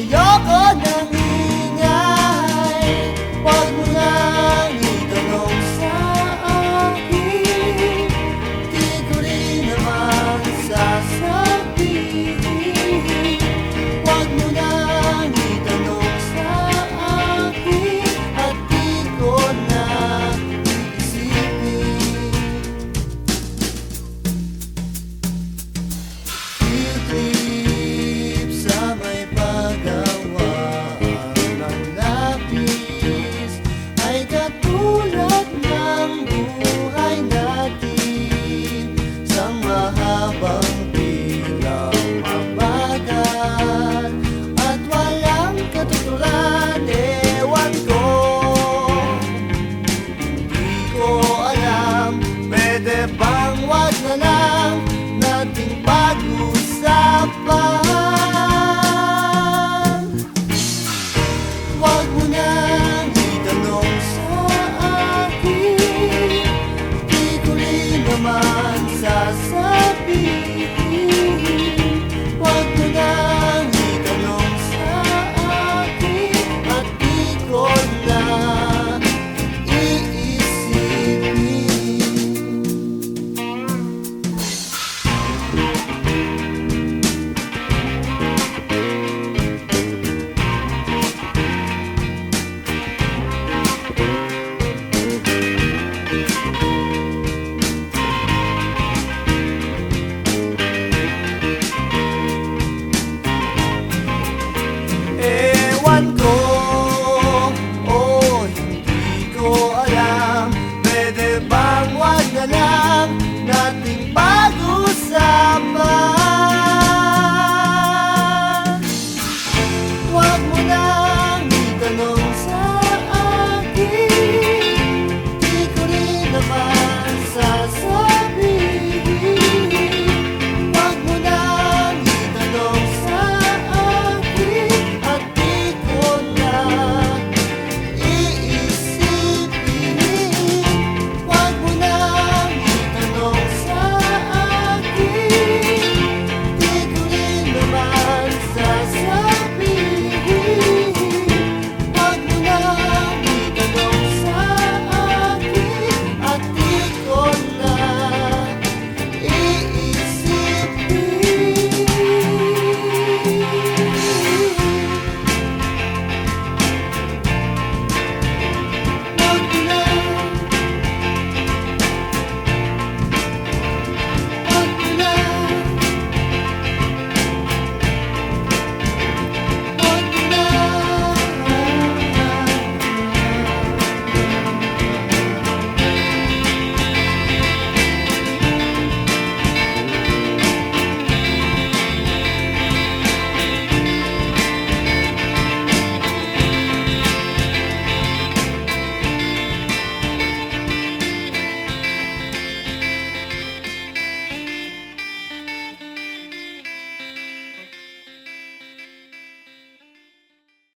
Ayoko na God. love without